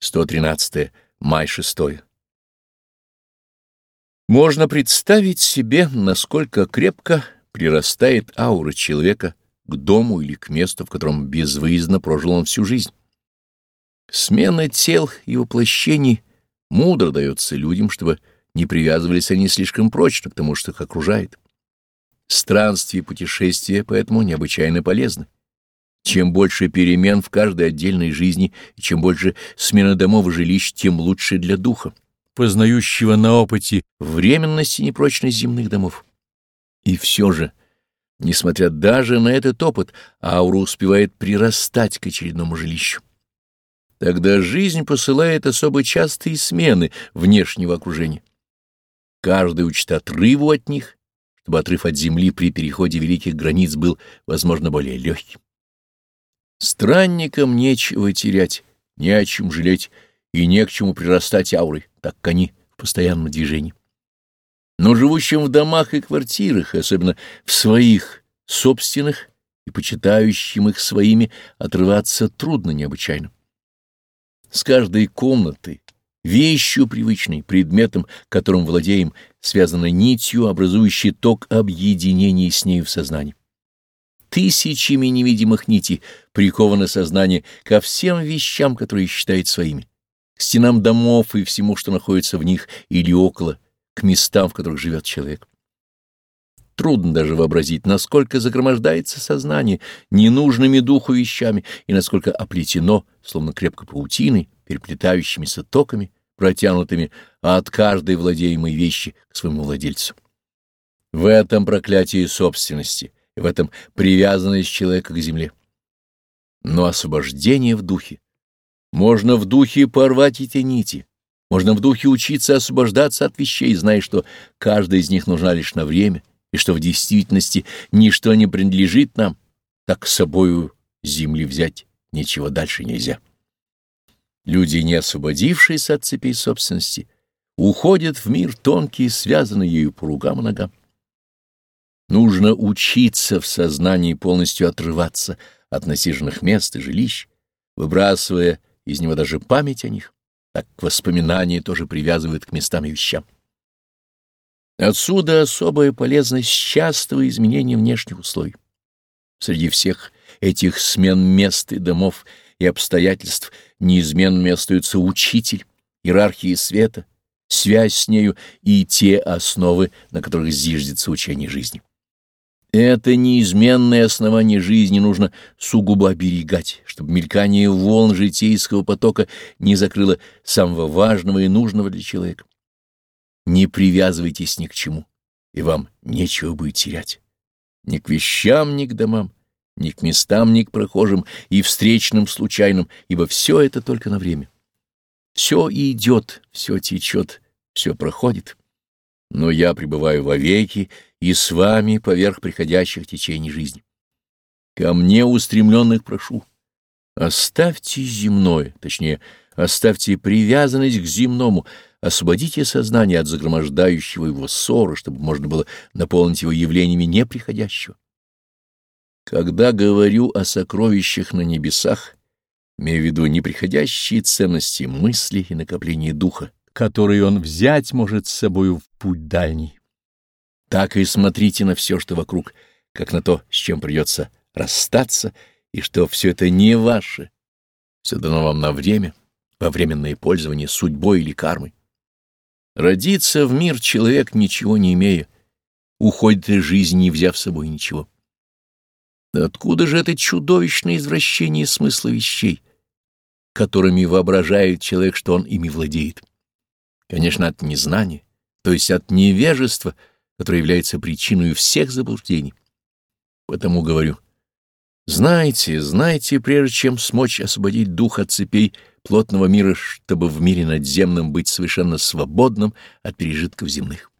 113. Май 6. Можно представить себе, насколько крепко прирастает аура человека к дому или к месту, в котором безвыездно прожил он всю жизнь. Смена тел и воплощений мудро дается людям, чтобы не привязывались они слишком прочно к тому, что их окружает. Странствия и путешествия поэтому необычайно полезны. Чем больше перемен в каждой отдельной жизни и чем больше смена домов и жилищ, тем лучше для духа, познающего на опыте временности и непрочность земных домов. И все же, несмотря даже на этот опыт, аура успевает прирастать к очередному жилищу. Тогда жизнь посылает особо частые смены внешнего окружения. Каждый учит отрыву от них, чтобы отрыв от земли при переходе великих границ был, возможно, более легким. Странникам нечего терять, не о чем жалеть и не к чему прирастать аурой, так как они в постоянном движении. Но живущим в домах и квартирах, особенно в своих собственных и почитающим их своими, отрываться трудно необычайно. С каждой комнатой, вещью привычной, предметом, которым владеем, связана нитью, образующей ток объединения с нею в сознании. Тысячами невидимых нитей приковано сознание ко всем вещам, которые считает своими, к стенам домов и всему, что находится в них или около, к местам, в которых живет человек. Трудно даже вообразить, насколько загромождается сознание ненужными духу вещами и насколько оплетено, словно крепко паутиной, переплетающимися токами, протянутыми от каждой владеемой вещи к своему владельцу. В этом проклятии собственности — в этом привязанность человека к земле. Но освобождение в духе. Можно в духе порвать эти нити, можно в духе учиться освобождаться от вещей, зная, что каждая из них нужна лишь на время, и что в действительности ничто не принадлежит нам, так с собою земли взять ничего дальше нельзя. Люди, не освободившиеся от цепей собственности, уходят в мир тонкий, связанный ею по ругам и ногам. Нужно учиться в сознании полностью отрываться от насиженных мест и жилищ, выбрасывая из него даже память о них, так воспоминания тоже привязывают к местам и вещам. Отсюда особая полезность частого изменения внешних условий. Среди всех этих смен мест и домов и обстоятельств неизменными остаются учитель, иерархии света, связь с нею и те основы, на которых зиждется учение жизни. Это неизменное основание жизни нужно сугубо оберегать, чтобы мелькание волн житейского потока не закрыло самого важного и нужного для человека. Не привязывайтесь ни к чему, и вам нечего будет терять. Ни к вещам, ни к домам, ни к местам, ни к прохожим и встречным случайным, ибо все это только на время. Все идет, все течет, все проходит. Но я пребываю вовеки, и с вами поверх приходящих течений жизни. Ко мне устремленных прошу, оставьте земное, точнее, оставьте привязанность к земному, освободите сознание от загромождающего его ссоры, чтобы можно было наполнить его явлениями неприходящего. Когда говорю о сокровищах на небесах, имею в виду неприходящие ценности мысли и накопления духа, которые он взять может с собою в путь дальний. Так и смотрите на все, что вокруг, как на то, с чем придется расстаться, и что все это не ваше. Все дано вам на время, во временное пользование судьбой или кармой. Родится в мир человек, ничего не имея, уходит из жизни, не взяв с собой ничего. Откуда же это чудовищное извращение смысла вещей, которыми воображает человек, что он ими владеет? Конечно, от незнания, то есть от невежества — которое является причиной всех заблуждений. Потому говорю, знайте, знайте, прежде чем смочь освободить дух от цепей плотного мира, чтобы в мире надземном быть совершенно свободным от пережитков земных.